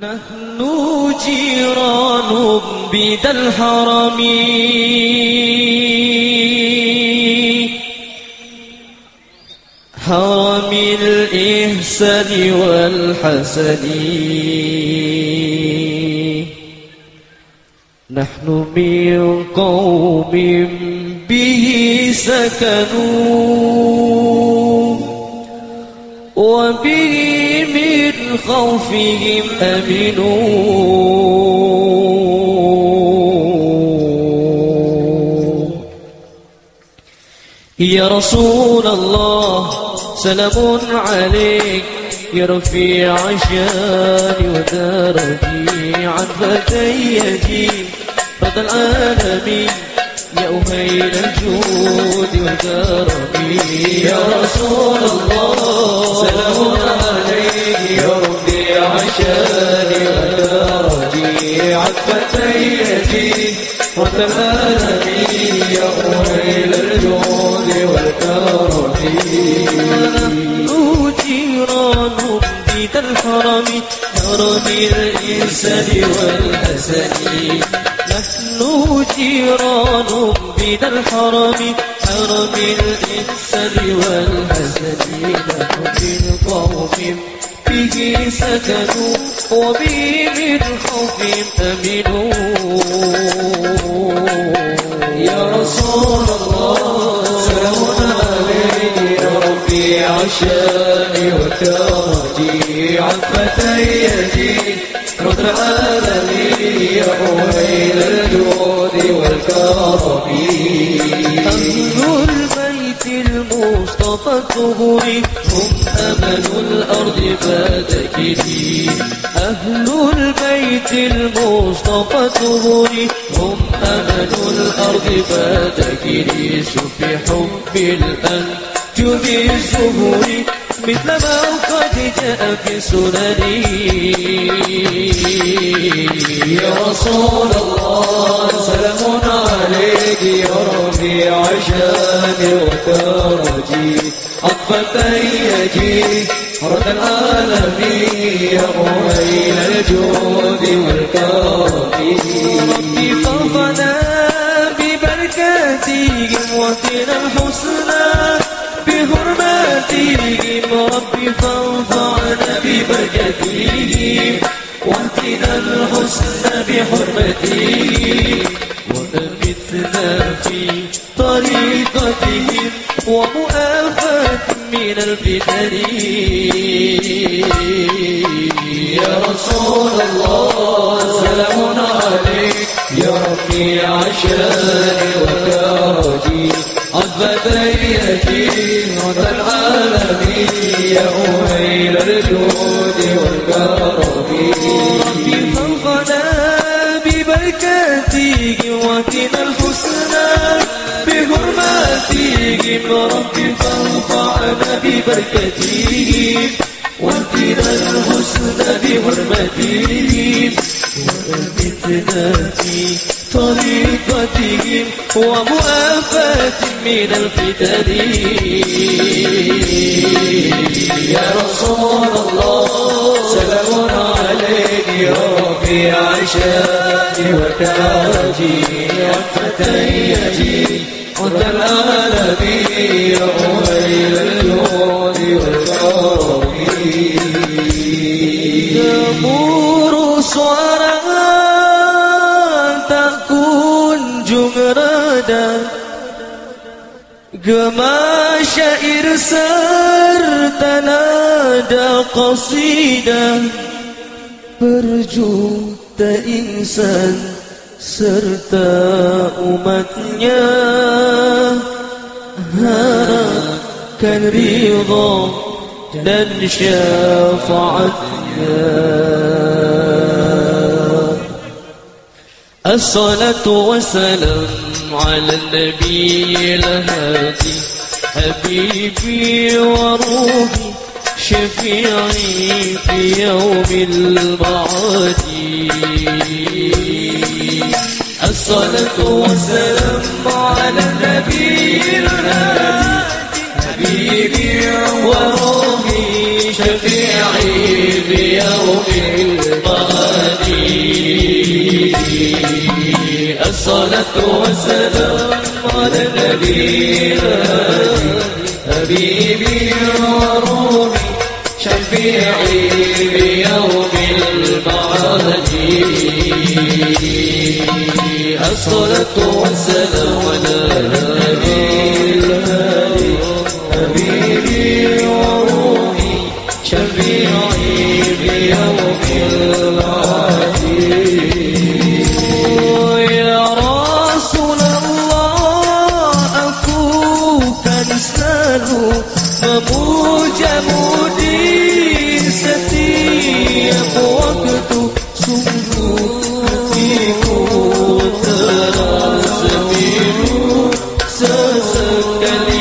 نحن جيران بذا الحرم. حرم الإحسان والحسن. نحن من قوم به سكنوا. وبه خوفهم أمنوا. يا رسول الله سلام عليك. يا رفيع شاني ودرجي عن فتي يجيب رضا العالمين يا أهيل الجود والكرم يا رسول الله سلام عليك. يا ربي عشاني ودرجي عفتي يجي وتمالني يا أهيل الجود والكرم جيران بذا الحرم حرم الإنسان والحسن نحن جيران بذا الحرم حرم الإنسان والحسن نحن من قوم به سكنوا وبه من خوف أمنوا يا رسول الله سلام عليك ربي عشاني وترجي عفتي يدي رد العالمين يا أهيل الجود والكرم. المصطفى الطهور هم أمل الأرض فذكري أهل البيت المصطفى الطهور هم أمل الأرض فذكري شوف حب الأنجم الزهور مثل ما قد جاء في سنني. يا رسول الله سلام عليك يا ربي عشاني وترجي. عطفتي يجي رد العالمين يا أهيل الجود والكرم. ربي فضنا ببركاتهم وقنا الحسنى بحرمتهم وأمتنا في طريقتهم ومؤافاة من الفتن. يا رسول الله سلام عليك. يا ربي عشاني عفتي يجي رد العالمين. يا أهيل الجود والكرم. ببركاتهم وقنا الحسنى بحرماتهم وأمتنا في طريقتهم ومؤافاة من الفتن يا رسول الله سلام عليك يا ربي عشاني وتاجي عفتي يجي وانت العالمين يا Gema syair serta nada qasidah berjuta insan serta umatnya. Harap Harapkan ridha dan syafaatnya الصلاة والسلام على النبي الهادي حبيبي وروحي شفيعي في يوم المعاد الصلاة والسلام على النبي الهادي. حبيبي وروحي شفيعي في يوم المعادي الصلاة والسلام على النبي حبيبي وروحي شفيعي في يوم المعادي الصلاة والسلام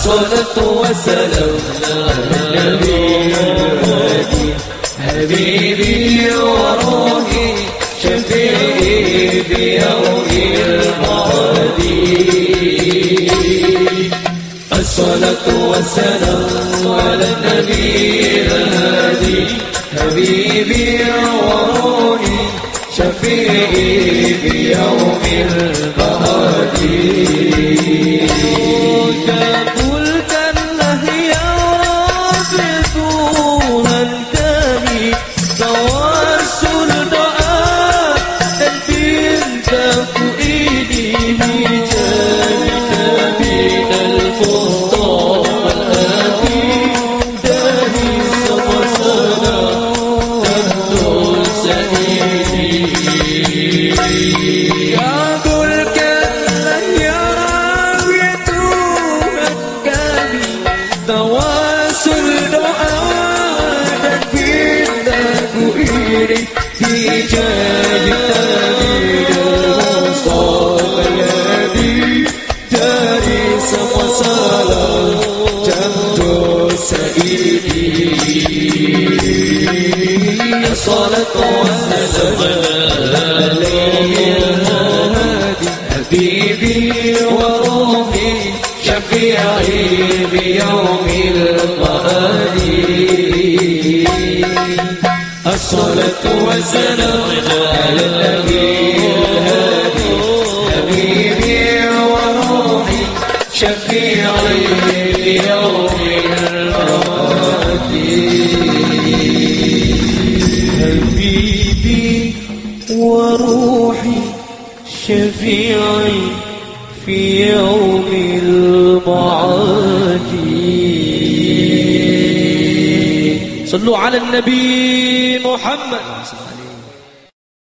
الصلاة والسلام على النبي حبيبي وروحي شفيعي في يوم المعادي الصلاة والسلام على النبي الهادي. حبيبي وروحي شفيعي في يوم المعادي الصلاة والسلام الهادي حبيبي وروحي شفيعي بيوم المآدي الصلاة والسلام على النبي الهادي حبيبي وروحي شفيعي بيوم وروحي شفيعي في يوم المعاد صلوا على النبي محمد.